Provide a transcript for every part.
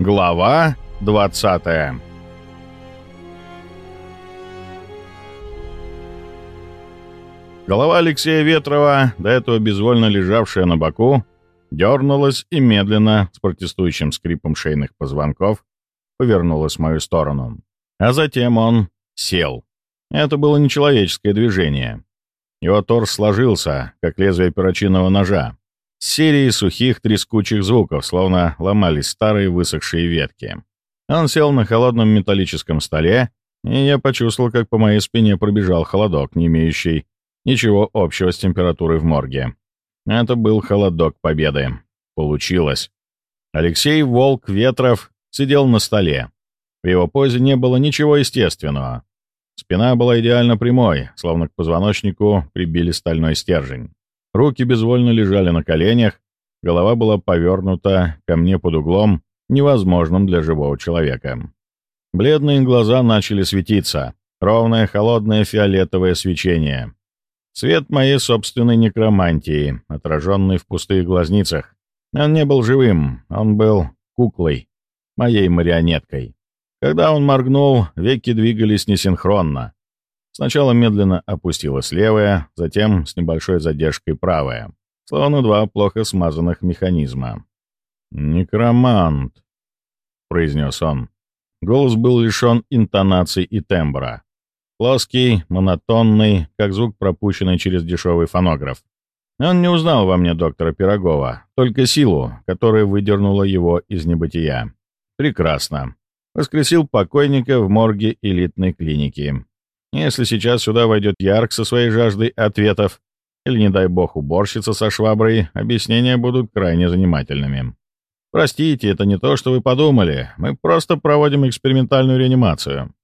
Глава 20 Голова Алексея Ветрова, до этого безвольно лежавшая на боку, дернулась и медленно, с протестующим скрипом шейных позвонков, повернулась в мою сторону. А затем он сел. Это было нечеловеческое движение. Его торс сложился, как лезвие перочинного ножа, с серией сухих трескучих звуков, словно ломались старые высохшие ветки. Он сел на холодном металлическом столе, и я почувствовал, как по моей спине пробежал холодок, не имеющий ничего общего с температурой в морге. Это был холодок победы. Получилось. Алексей Волк Ветров сидел на столе. В его позе не было ничего естественного. Спина была идеально прямой, словно к позвоночнику прибили стальной стержень. Руки безвольно лежали на коленях, голова была повернута ко мне под углом, невозможным для живого человека. Бледные глаза начали светиться, ровное холодное фиолетовое свечение. Свет моей собственной некромантии, отраженный в пустых глазницах. Он не был живым, он был куклой, моей марионеткой. Когда он моргнул, веки двигались несинхронно. Сначала медленно опустилась левая, затем с небольшой задержкой правая, словно два плохо смазанных механизма. «Некромант», — произнес он. Голос был лишен интонаций и тембра. Плоский, монотонный, как звук, пропущенный через дешевый фонограф. Он не узнал во мне доктора Пирогова, только силу, которая выдернула его из небытия. Прекрасно. Воскресил покойника в морге элитной клиники. Если сейчас сюда войдет Ярк со своей жаждой ответов, или, не дай бог, уборщица со шваброй, объяснения будут крайне занимательными. Простите, это не то, что вы подумали. Мы просто проводим экспериментальную реанимацию.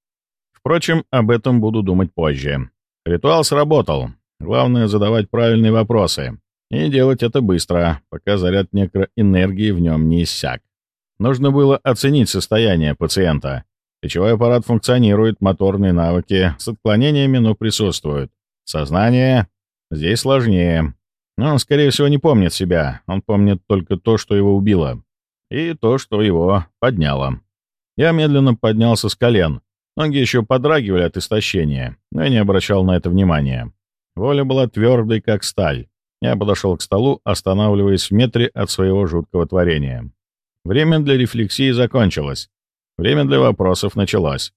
Впрочем, об этом буду думать позже. Ритуал сработал. Главное — задавать правильные вопросы. И делать это быстро, пока заряд некроэнергии в нем не иссяк. Нужно было оценить состояние пациента Речевой аппарат функционирует, моторные навыки с отклонениями, но присутствуют. Сознание здесь сложнее. Но он, скорее всего, не помнит себя. Он помнит только то, что его убило. И то, что его подняло. Я медленно поднялся с колен. Ноги еще подрагивали от истощения, но я не обращал на это внимания. Воля была твердой, как сталь. Я подошел к столу, останавливаясь в метре от своего жуткого творения. Время для рефлексии закончилось. Время для вопросов началось.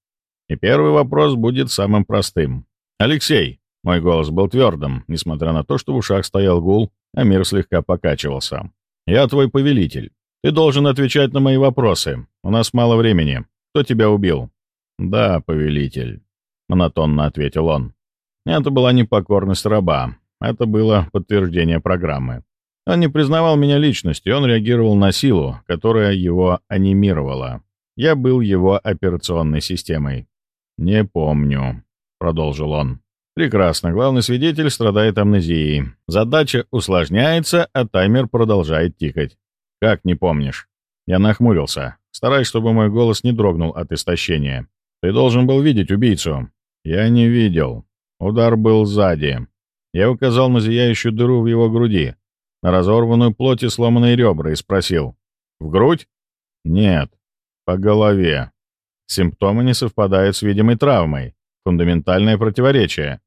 И первый вопрос будет самым простым. «Алексей!» Мой голос был твердым, несмотря на то, что в ушах стоял гул, а мир слегка покачивался. «Я твой повелитель. Ты должен отвечать на мои вопросы. У нас мало времени. Кто тебя убил?» «Да, повелитель», — монотонно ответил он. Это была не покорность раба. Это было подтверждение программы. Он не признавал меня личностью, он реагировал на силу, которая его анимировала. Я был его операционной системой. «Не помню», — продолжил он. «Прекрасно. Главный свидетель страдает амнезией. Задача усложняется, а таймер продолжает тикать. Как не помнишь?» Я нахмурился, стараясь, чтобы мой голос не дрогнул от истощения. «Ты должен был видеть убийцу». «Я не видел. Удар был сзади. Я указал на зияющую дыру в его груди, на разорванную плоть и сломанные ребра и спросил. «В грудь?» «Нет по голове. Симптомы не совпадают с видимой травмой. Фундаментальное противоречие.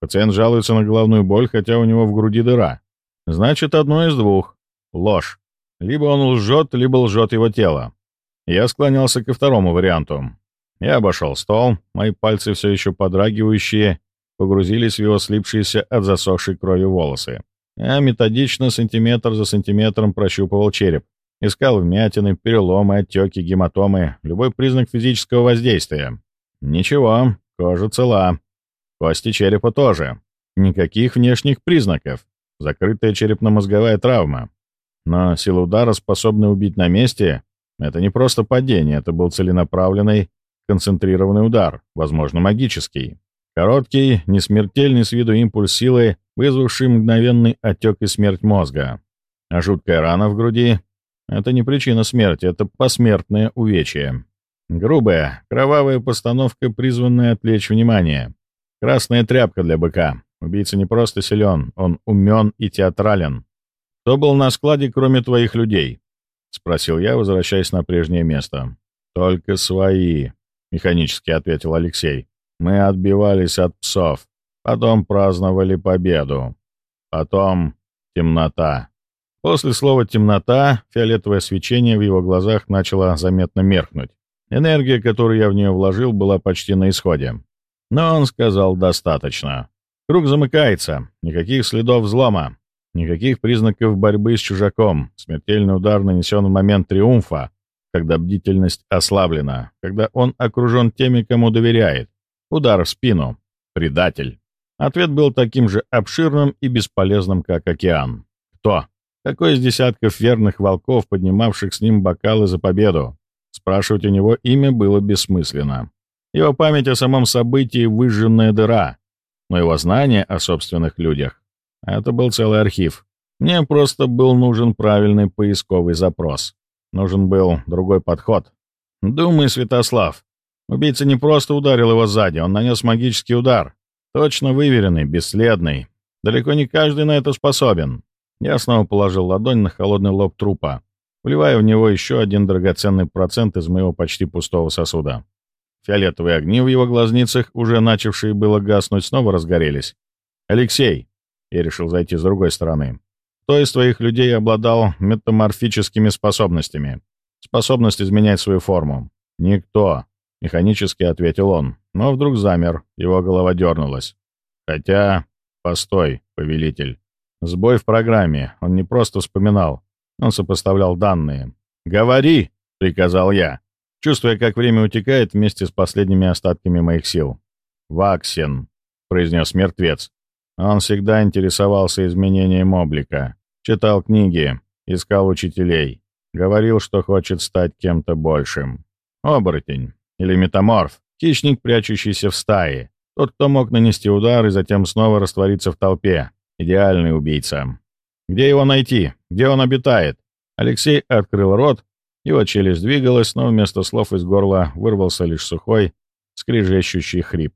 Пациент жалуется на головную боль, хотя у него в груди дыра. Значит, одно из двух. Ложь. Либо он лжет, либо лжет его тело. Я склонялся ко второму варианту. Я обошел стол, мои пальцы, все еще подрагивающие, погрузились в его слипшиеся от засохшей крови волосы. Я методично, сантиметр за сантиметром прощупывал череп, Искал вмятины, переломы, отеки, гематомы, любой признак физического воздействия. Ничего, кожа цела. Кости черепа тоже. Никаких внешних признаков. Закрытая черепно-мозговая травма. Но сила удара, способная убить на месте, это не просто падение, это был целенаправленный, концентрированный удар, возможно, магический. Короткий, несмертельный с виду импульс силы, вызвавший мгновенный отек и смерть мозга. А жуткая рана в груди это не причина смерти, это посмертное увечье. Грубая, кровавая постановка, призванная отвлечь внимание. Красная тряпка для быка. Убийца не просто силен, он умен и театрален. Кто был на складе, кроме твоих людей? спросил я, возвращаясь на прежнее место. «Только свои», — механически ответил Алексей. «Мы отбивались от псов, потом праздновали победу, потом темнота». После слова «темнота» фиолетовое свечение в его глазах начало заметно меркнуть. Энергия, которую я в нее вложил, была почти на исходе. Но он сказал «достаточно». Круг замыкается, никаких следов взлома, никаких признаков борьбы с чужаком. Смертельный удар нанесен в момент триумфа, когда бдительность ослаблена, когда он окружен теми, кому доверяет. Удар в спину. Предатель. Ответ был таким же обширным и бесполезным, как океан. Кто? Какой из десятков верных волков, поднимавших с ним бокалы за победу? Спрашивать у него имя было бессмысленно. Его память о самом событии — выжженная дыра, но его знание о собственных людях — это был целый архив. Мне просто был нужен правильный поисковый запрос. Нужен был другой подход. Думай, Святослав. Убийца не просто ударил его сзади, он нанес магический удар. Точно выверенный, бесследный. Далеко не каждый на это способен. Я снова положил ладонь на холодный лоб трупа, вливая в него еще один драгоценный процент из моего почти пустого сосуда. Фиолетовые огни в его глазницах, уже начавшие было гаснуть, снова разгорелись. «Алексей!» Я решил зайти с другой стороны. «Кто из твоих людей обладал метаморфическими способностями? Способность изменять свою форму?» «Никто», — механически ответил он, но вдруг замер, его голова дернулась. «Хотя...» «Постой, повелитель. Сбой в программе. Он не просто вспоминал. Он сопоставлял данные. «Говори!» — приказал я, чувствуя, как время утекает вместе с последними остатками моих сил. «Ваксин», — произнес мертвец. Он всегда интересовался изменением облика. Читал книги, искал учителей. Говорил, что хочет стать кем-то большим. Оборотень или метаморф, хищник, прячущийся в стае. Тот, кто мог нанести удар и затем снова раствориться в толпе. Идеальный убийца. Где его найти? Где он обитает? Алексей открыл рот, его челюсть двигалась, но вместо слов из горла вырвался лишь сухой, скрежещущий хрип.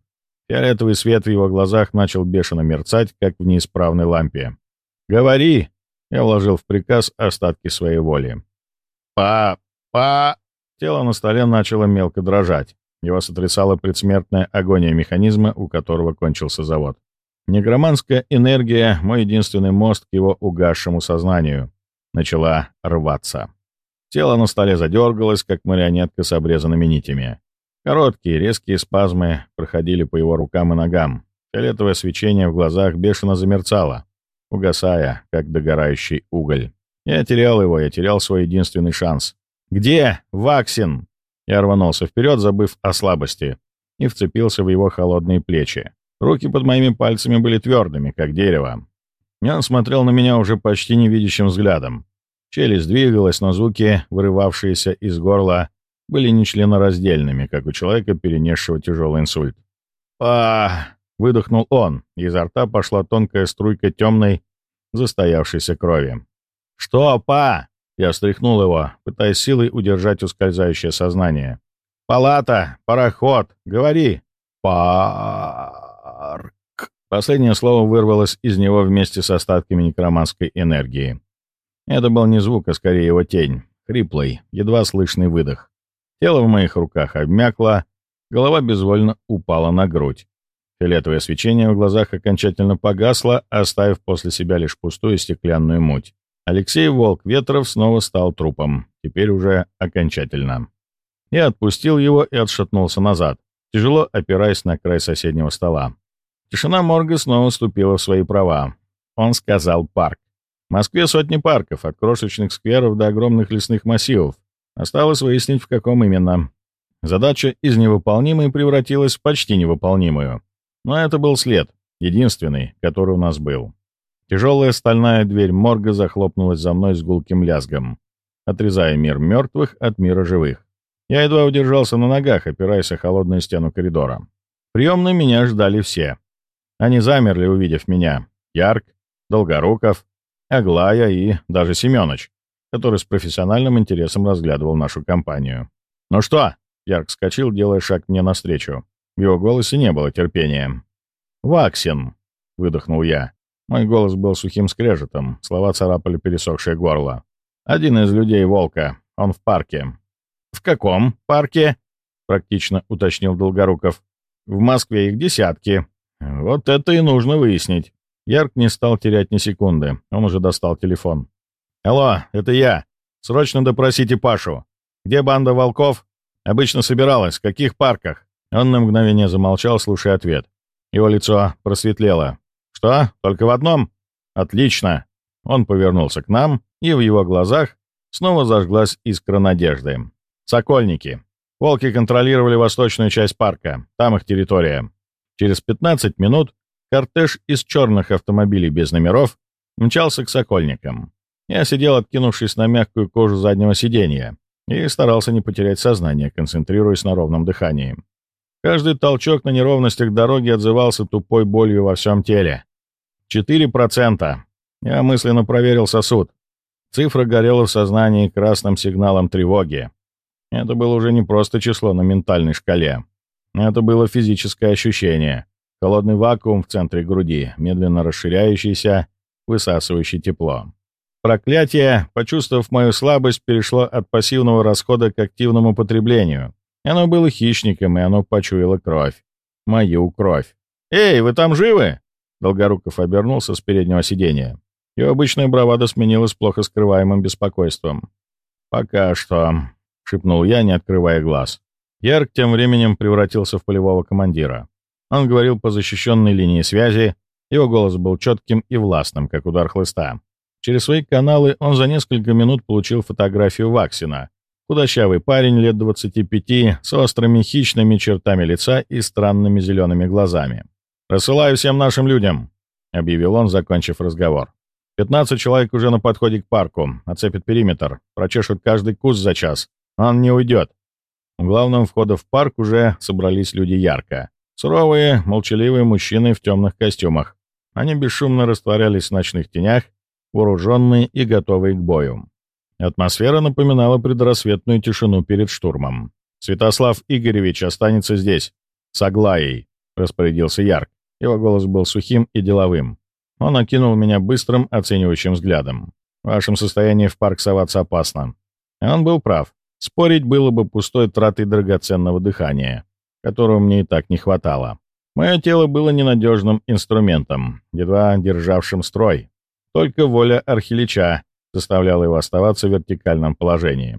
Фиолетовый свет в его глазах начал бешено мерцать, как в неисправной лампе. «Говори!» — я вложил в приказ остатки своей воли. «Па... па...» Тело на столе начало мелко дрожать. Его сотрясала предсмертная агония механизма, у которого кончился завод. Негроманская энергия, мой единственный мост к его угасшему сознанию, начала рваться. Тело на столе задергалось, как марионетка с обрезанными нитями. Короткие, резкие спазмы проходили по его рукам и ногам. Фиолетовое свечение в глазах бешено замерцало, угасая, как догорающий уголь. Я терял его, я терял свой единственный шанс. «Где? Ваксин?» Я рванулся вперед, забыв о слабости, и вцепился в его холодные плечи. Руки под моими пальцами были твердыми, как дерево. И он смотрел на меня уже почти невидящим взглядом. Челюсть двигалась, но звуки, вырывавшиеся из горла, были нечленораздельными, как у человека, перенесшего тяжелый инсульт. а выдохнул он, и изо рта пошла тонкая струйка темной, застоявшейся крови. «Что, па?» Я встряхнул его, пытаясь силой удержать ускользающее сознание. «Палата! Пароход! Говори!» «Па...» Арк. Последнее слово вырвалось из него вместе с остатками некроманской энергии. Это был не звук, а скорее его тень. Хриплый, едва слышный выдох. Тело в моих руках обмякло, голова безвольно упала на грудь. Фиолетовое свечение в глазах окончательно погасло, оставив после себя лишь пустую стеклянную муть. Алексей Волк Ветров снова стал трупом, теперь уже окончательно. Я отпустил его и отшатнулся назад, тяжело опираясь на край соседнего стола. Тишина морга снова вступила в свои права. Он сказал «парк». В Москве сотни парков, от крошечных скверов до огромных лесных массивов. Осталось выяснить, в каком именно. Задача из невыполнимой превратилась в почти невыполнимую. Но это был след, единственный, который у нас был. Тяжелая стальная дверь морга захлопнулась за мной с гулким лязгом, отрезая мир мертвых от мира живых. Я едва удержался на ногах, опираясь о холодную стену коридора. Приемно меня ждали все. Они замерли, увидев меня. Ярк, Долгоруков, Аглая и даже Семёныч, который с профессиональным интересом разглядывал нашу компанию. «Ну что?» — Ярк вскочил, делая шаг мне навстречу. В его голосе не было терпения. «Ваксин!» — выдохнул я. Мой голос был сухим скрежетом, слова царапали пересохшее горло. Один из людей Волка. Он в парке». «В каком парке?» — практично уточнил Долгоруков. «В Москве их десятки. Вот это и нужно выяснить». Ярк не стал терять ни секунды. Он уже достал телефон. «Алло, это я. Срочно допросите Пашу. Где банда волков? Обычно собиралась. В каких парках?» Он на мгновение замолчал, слушая ответ. Его лицо просветлело. «Что? Только в одном? Отлично!» Он повернулся к нам, и в его глазах снова зажглась искра надежды. «Сокольники. Волки контролировали восточную часть парка. Там их территория. Через 15 минут кортеж из черных автомобилей без номеров мчался к Сокольникам. Я сидел, откинувшись на мягкую кожу заднего сиденья, и старался не потерять сознание, концентрируясь на ровном дыхании. Каждый толчок на неровностях дороги отзывался тупой болью во всем теле. Четыре процента. Я мысленно проверил сосуд. Цифра горела в сознании красным сигналом тревоги. Это было уже не просто число на ментальной шкале. Это было физическое ощущение. Холодный вакуум в центре груди, медленно расширяющийся, высасывающий тепло. Проклятие, почувствовав мою слабость, перешло от пассивного расхода к активному потреблению. Оно было хищником, и оно почуяло кровь. Мою кровь. «Эй, вы там живы?» Долгоруков обернулся с переднего сиденья. Его обычная бравада сменилась плохо скрываемым беспокойством. «Пока что», — шепнул я, не открывая глаз. Ярк тем временем превратился в полевого командира. Он говорил по защищенной линии связи, его голос был четким и властным, как удар хлыста. Через свои каналы он за несколько минут получил фотографию Ваксина. Худощавый парень лет 25 с острыми хищными чертами лица и странными зелеными глазами. «Рассылаю всем нашим людям», — объявил он, закончив разговор. «15 человек уже на подходе к парку, оцепят периметр, прочешут каждый куст за час. Он не уйдет». У главного входа в парк уже собрались люди ярко. Суровые, молчаливые мужчины в темных костюмах. Они бесшумно растворялись в ночных тенях, вооруженные и готовые к бою. Атмосфера напоминала предрассветную тишину перед штурмом. «Святослав Игоревич останется здесь, с Аглаей», — распорядился Ярк. Его голос был сухим и деловым. Он окинул меня быстрым, оценивающим взглядом. «В вашем состоянии в парк соваться опасно». И он был прав. Спорить было бы пустой тратой драгоценного дыхания, которого мне и так не хватало. Мое тело было ненадежным инструментом, едва державшим строй. Только воля Архилича заставляла его оставаться в вертикальном положении.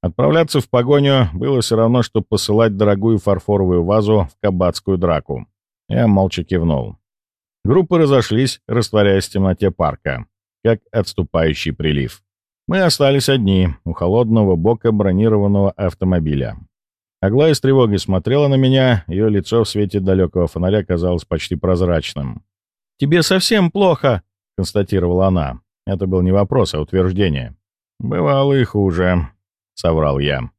Отправляться в погоню было все равно, что посылать дорогую фарфоровую вазу в кабацкую драку. Я молча кивнул. Группы разошлись, растворяясь в темноте парка, как отступающий прилив. Мы остались одни у холодного бока бронированного автомобиля. Аглая с тревогой смотрела на меня, ее лицо в свете далекого фонаря казалось почти прозрачным. «Тебе совсем плохо!» — констатировала она. Это был не вопрос, а утверждение. «Бывало и хуже», — соврал я.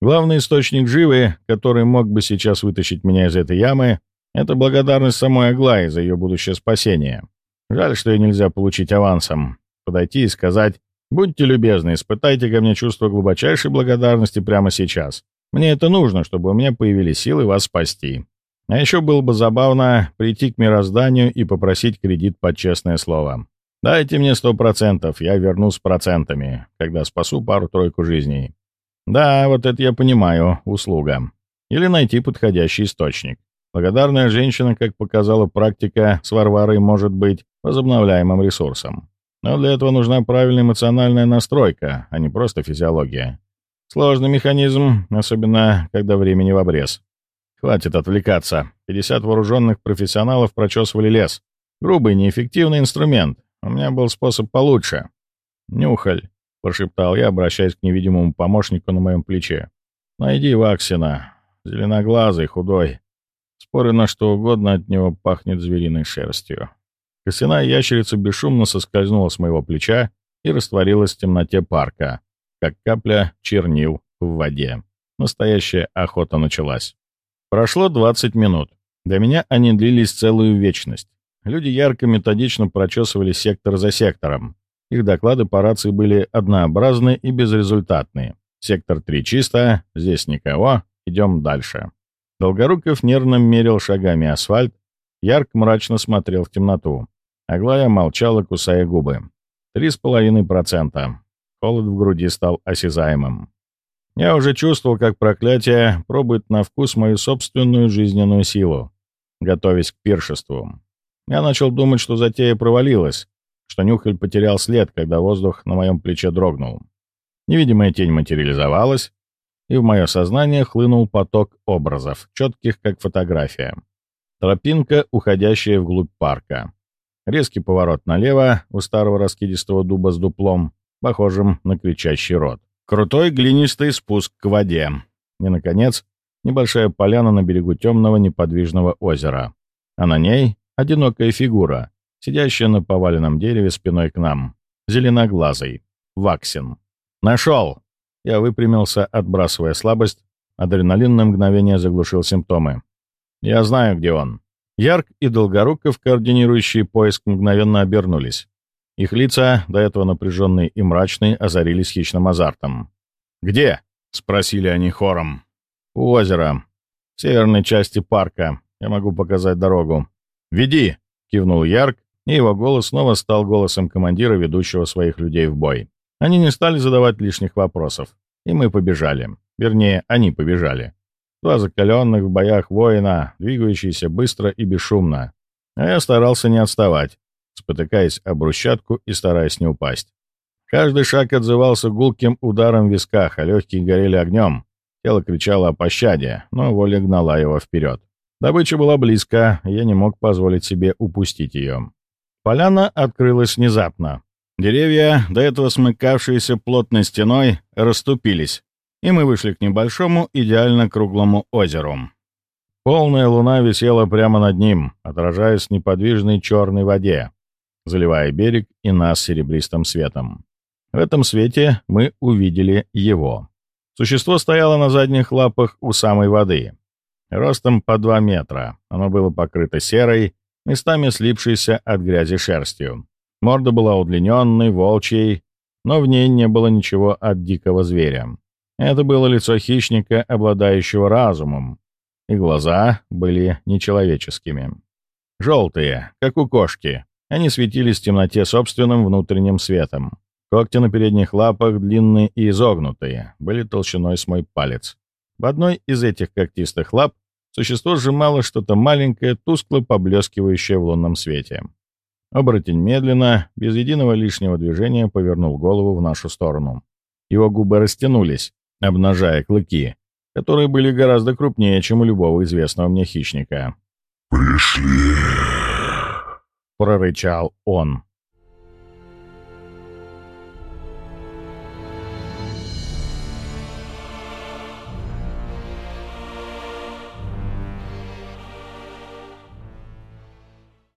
Главный источник живы, который мог бы сейчас вытащить меня из этой ямы, это благодарность самой Аглаи за ее будущее спасение. Жаль, что ее нельзя получить авансом. Подойти и сказать, «Будьте любезны, испытайте ко мне чувство глубочайшей благодарности прямо сейчас. Мне это нужно, чтобы у меня появились силы вас спасти». А еще было бы забавно прийти к мирозданию и попросить кредит под честное слово. Дайте мне сто процентов, я верну с процентами, когда спасу пару-тройку жизней. Да, вот это я понимаю, услуга. Или найти подходящий источник. Благодарная женщина, как показала практика, с Варварой может быть возобновляемым ресурсом. Но для этого нужна правильная эмоциональная настройка, а не просто физиология. Сложный механизм, особенно когда времени в обрез. Хватит отвлекаться. 50 вооруженных профессионалов прочесывали лес. Грубый, неэффективный инструмент. У меня был способ получше. «Нюхаль», — прошептал я, обращаясь к невидимому помощнику на моем плече. «Найди Ваксина. Зеленоглазый, худой. Споры на что угодно от него пахнет звериной шерстью». Костяная ящерица бесшумно соскользнула с моего плеча и растворилась в темноте парка, как капля чернил в воде. Настоящая охота началась. Прошло 20 минут. Для меня они длились целую вечность. Люди ярко методично прочесывали сектор за сектором. Их доклады по рации были однообразны и безрезультатные. Сектор 3 чисто, здесь никого, идем дальше. Долгоруков нервно мерил шагами асфальт, ярко мрачно смотрел в темноту. Аглая молчала, кусая губы. Три с половиной процента. Холод в груди стал осязаемым. Я уже чувствовал, как проклятие пробует на вкус мою собственную жизненную силу, готовясь к пиршеству. Я начал думать, что затея провалилась, что нюхаль потерял след, когда воздух на моем плече дрогнул. Невидимая тень материализовалась, и в мое сознание хлынул поток образов, четких как фотография. Тропинка, уходящая вглубь парка. Резкий поворот налево у старого раскидистого дуба с дуплом, похожим на кричащий рот. Крутой глинистый спуск к воде. И, наконец, небольшая поляна на берегу темного неподвижного озера. А на ней одинокая фигура, сидящая на поваленном дереве спиной к нам. Зеленоглазый. Ваксин. «Нашел!» Я выпрямился, отбрасывая слабость. Адреналин на мгновение заглушил симптомы. «Я знаю, где он». Ярк и Долгоруков, координирующие поиск, мгновенно обернулись. Их лица, до этого напряженные и мрачные, озарились хищным азартом. «Где?» — спросили они хором. «У озера. В северной части парка. Я могу показать дорогу». «Веди!» — кивнул Ярк, и его голос снова стал голосом командира, ведущего своих людей в бой. Они не стали задавать лишних вопросов, и мы побежали. Вернее, они побежали. Два закаленных в боях воина, двигающиеся быстро и бесшумно. А я старался не отставать спотыкаясь об брусчатку и стараясь не упасть. Каждый шаг отзывался гулким ударом в висках, а легкие горели огнем. Тело кричало о пощаде, но воля гнала его вперед. Добыча была близко, и я не мог позволить себе упустить ее. Поляна открылась внезапно. Деревья, до этого смыкавшиеся плотной стеной, расступились, и мы вышли к небольшому, идеально круглому озеру. Полная луна висела прямо над ним, отражаясь в неподвижной черной воде, заливая берег и нас серебристым светом. В этом свете мы увидели его. Существо стояло на задних лапах у самой воды. Ростом по два метра. Оно было покрыто серой, местами слипшейся от грязи шерстью. Морда была удлиненной, волчьей, но в ней не было ничего от дикого зверя. Это было лицо хищника, обладающего разумом, и глаза были нечеловеческими. Желтые, как у кошки, они светились в темноте собственным внутренним светом. Когти на передних лапах, длинные и изогнутые, были толщиной с мой палец. В одной из этих когтистых лап существо сжимало что-то маленькое, тускло поблескивающее в лунном свете. Оборотень медленно, без единого лишнего движения, повернул голову в нашу сторону. Его губы растянулись, обнажая клыки, которые были гораздо крупнее, чем у любого известного мне хищника. «Пришли!» — прорычал он.